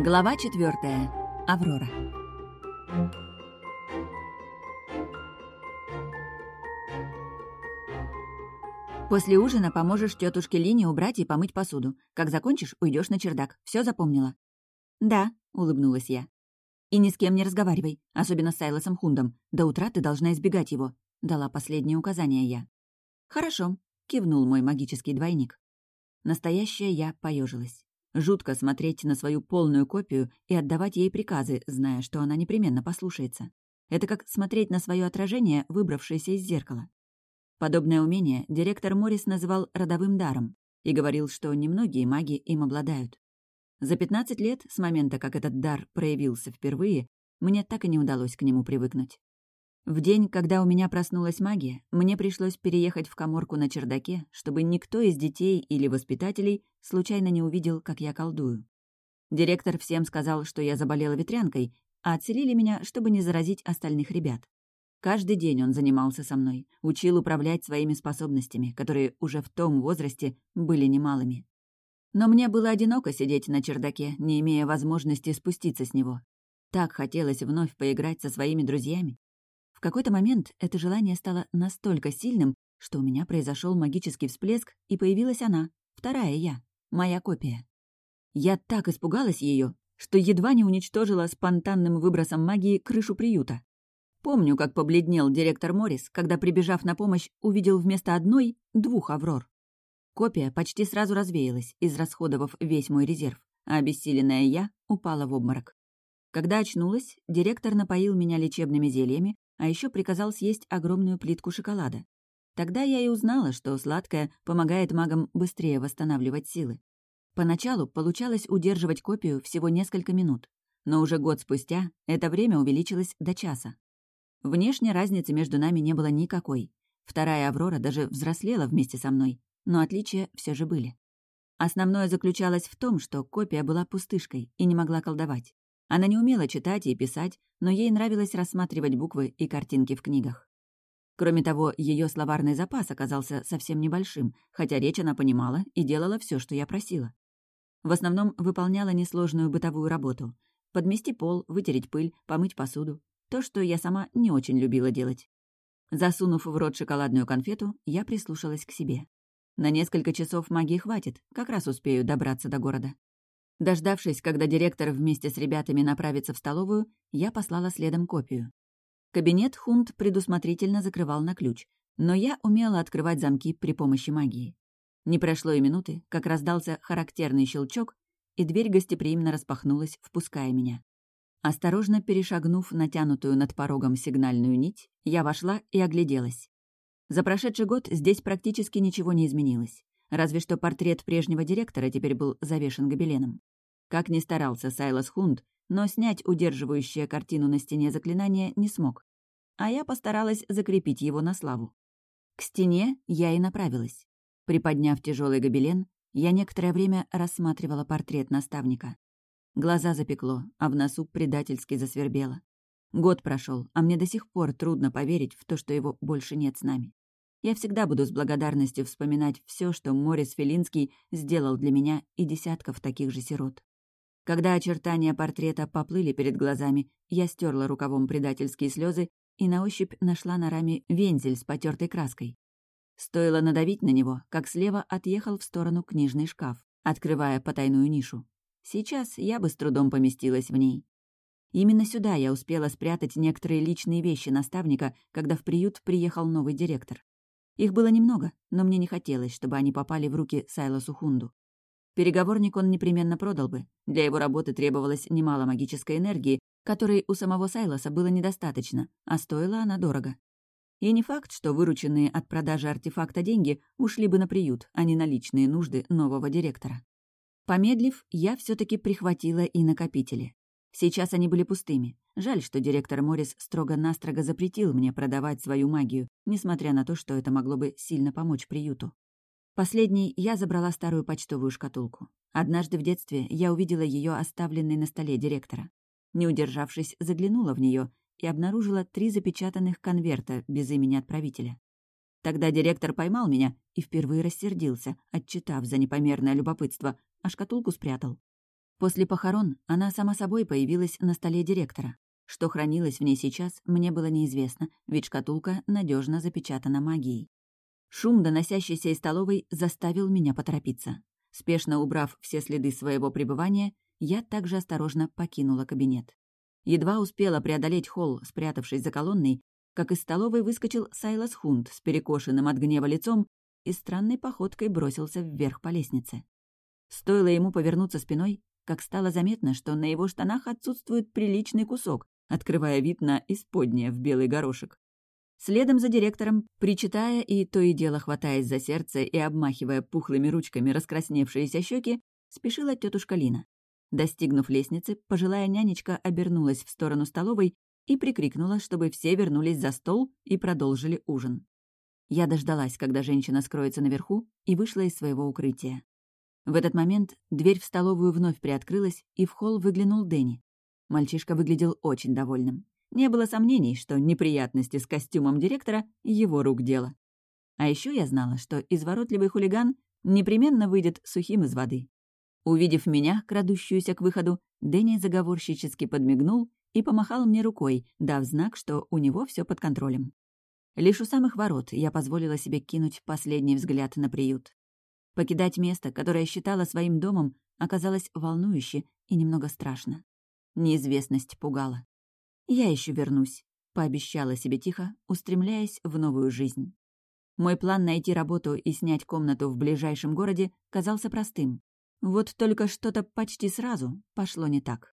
Глава четвертая. Аврора. После ужина поможешь тетушке Лине убрать и помыть посуду. Как закончишь, уйдешь на чердак. Все запомнила? Да, улыбнулась я. И ни с кем не разговаривай, особенно с Сайлосом Хундом. До утра ты должна избегать его. Дала последнее указание я. Хорошо, кивнул мой магический двойник. Настоящая я поежилась. Жутко смотреть на свою полную копию и отдавать ей приказы, зная, что она непременно послушается. Это как смотреть на свое отражение, выбравшееся из зеркала. Подобное умение директор Моррис называл родовым даром и говорил, что немногие маги им обладают. За 15 лет, с момента, как этот дар проявился впервые, мне так и не удалось к нему привыкнуть. В день, когда у меня проснулась магия, мне пришлось переехать в коморку на чердаке, чтобы никто из детей или воспитателей случайно не увидел, как я колдую. Директор всем сказал, что я заболела ветрянкой, а отселили меня, чтобы не заразить остальных ребят. Каждый день он занимался со мной, учил управлять своими способностями, которые уже в том возрасте были немалыми. Но мне было одиноко сидеть на чердаке, не имея возможности спуститься с него. Так хотелось вновь поиграть со своими друзьями. В какой-то момент это желание стало настолько сильным, что у меня произошел магический всплеск, и появилась она, вторая я, моя копия. Я так испугалась ее, что едва не уничтожила спонтанным выбросом магии крышу приюта. Помню, как побледнел директор Моррис, когда, прибежав на помощь, увидел вместо одной двух аврор. Копия почти сразу развеялась, израсходовав весь мой резерв, а обессиленная я упала в обморок. Когда очнулась, директор напоил меня лечебными зельями, а еще приказал съесть огромную плитку шоколада. Тогда я и узнала, что сладкое помогает магам быстрее восстанавливать силы. Поначалу получалось удерживать копию всего несколько минут, но уже год спустя это время увеличилось до часа. Внешне разницы между нами не было никакой. Вторая Аврора даже взрослела вместе со мной, но отличия все же были. Основное заключалось в том, что копия была пустышкой и не могла колдовать. Она не умела читать и писать, но ей нравилось рассматривать буквы и картинки в книгах. Кроме того, ее словарный запас оказался совсем небольшим, хотя речь она понимала и делала все, что я просила. В основном выполняла несложную бытовую работу. Подмести пол, вытереть пыль, помыть посуду. То, что я сама не очень любила делать. Засунув в рот шоколадную конфету, я прислушалась к себе. На несколько часов магии хватит, как раз успею добраться до города. Дождавшись, когда директор вместе с ребятами направится в столовую, я послала следом копию. Кабинет Хунт предусмотрительно закрывал на ключ, но я умела открывать замки при помощи магии. Не прошло и минуты, как раздался характерный щелчок, и дверь гостеприимно распахнулась, впуская меня. Осторожно перешагнув натянутую над порогом сигнальную нить, я вошла и огляделась. За прошедший год здесь практически ничего не изменилось. Разве что портрет прежнего директора теперь был завешен гобеленом. Как ни старался Сайлас Хунд, но снять удерживающее картину на стене заклинание не смог. А я постаралась закрепить его на славу. К стене я и направилась. Приподняв тяжелый гобелен, я некоторое время рассматривала портрет наставника. Глаза запекло, а в носу предательски засвербело. Год прошел, а мне до сих пор трудно поверить в то, что его больше нет с нами. Я всегда буду с благодарностью вспоминать все, что Морис Филинский сделал для меня и десятков таких же сирот. Когда очертания портрета поплыли перед глазами, я стерла рукавом предательские слезы и на ощупь нашла на раме вензель с потертой краской. Стоило надавить на него, как слева отъехал в сторону книжный шкаф, открывая потайную нишу. Сейчас я бы с трудом поместилась в ней. Именно сюда я успела спрятать некоторые личные вещи наставника, когда в приют приехал новый директор. Их было немного, но мне не хотелось, чтобы они попали в руки Сайлосу Хунду. Переговорник он непременно продал бы. Для его работы требовалось немало магической энергии, которой у самого Сайлоса было недостаточно, а стоила она дорого. И не факт, что вырученные от продажи артефакта деньги ушли бы на приют, а не на личные нужды нового директора. Помедлив, я все таки прихватила и накопители. Сейчас они были пустыми. Жаль, что директор Моррис строго-настрого запретил мне продавать свою магию, несмотря на то, что это могло бы сильно помочь приюту. Последней я забрала старую почтовую шкатулку. Однажды в детстве я увидела ее оставленной на столе директора. Не удержавшись, заглянула в нее и обнаружила три запечатанных конверта без имени отправителя. Тогда директор поймал меня и впервые рассердился, отчитав за непомерное любопытство, а шкатулку спрятал. После похорон она сама собой появилась на столе директора. Что хранилось в ней сейчас, мне было неизвестно, ведь шкатулка надежно запечатана магией. Шум, доносящийся из столовой, заставил меня поторопиться. Спешно убрав все следы своего пребывания, я также осторожно покинула кабинет. Едва успела преодолеть холл, спрятавшись за колонной, как из столовой выскочил Сайлас Хунт с перекошенным от гнева лицом и странной походкой бросился вверх по лестнице. Стоило ему повернуться спиной, как стало заметно, что на его штанах отсутствует приличный кусок, открывая вид на исподнее в белый горошек. Следом за директором, причитая и то и дело хватаясь за сердце и обмахивая пухлыми ручками раскрасневшиеся щеки, спешила тетушка Лина. Достигнув лестницы, пожилая нянечка обернулась в сторону столовой и прикрикнула, чтобы все вернулись за стол и продолжили ужин. Я дождалась, когда женщина скроется наверху, и вышла из своего укрытия. В этот момент дверь в столовую вновь приоткрылась, и в холл выглянул Дэнни. Мальчишка выглядел очень довольным. Не было сомнений, что неприятности с костюмом директора — его рук дело. А еще я знала, что изворотливый хулиган непременно выйдет сухим из воды. Увидев меня, крадущуюся к выходу, Дэнни заговорщически подмигнул и помахал мне рукой, дав знак, что у него все под контролем. Лишь у самых ворот я позволила себе кинуть последний взгляд на приют. Покидать место, которое считала своим домом, оказалось волнующе и немного страшно. Неизвестность пугала. «Я еще вернусь», — пообещала себе тихо, устремляясь в новую жизнь. Мой план найти работу и снять комнату в ближайшем городе казался простым. Вот только что-то почти сразу пошло не так.